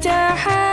جحا